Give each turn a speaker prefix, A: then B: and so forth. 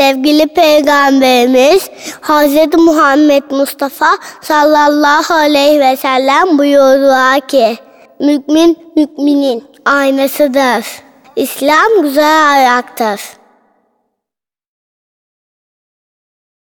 A: sevgili peygamberimiz Hz. Muhammed Mustafa sallallahu aleyhi ve sellem buyurdular ki Mümin müminin aynasıdır. İslam güzel ayaktır.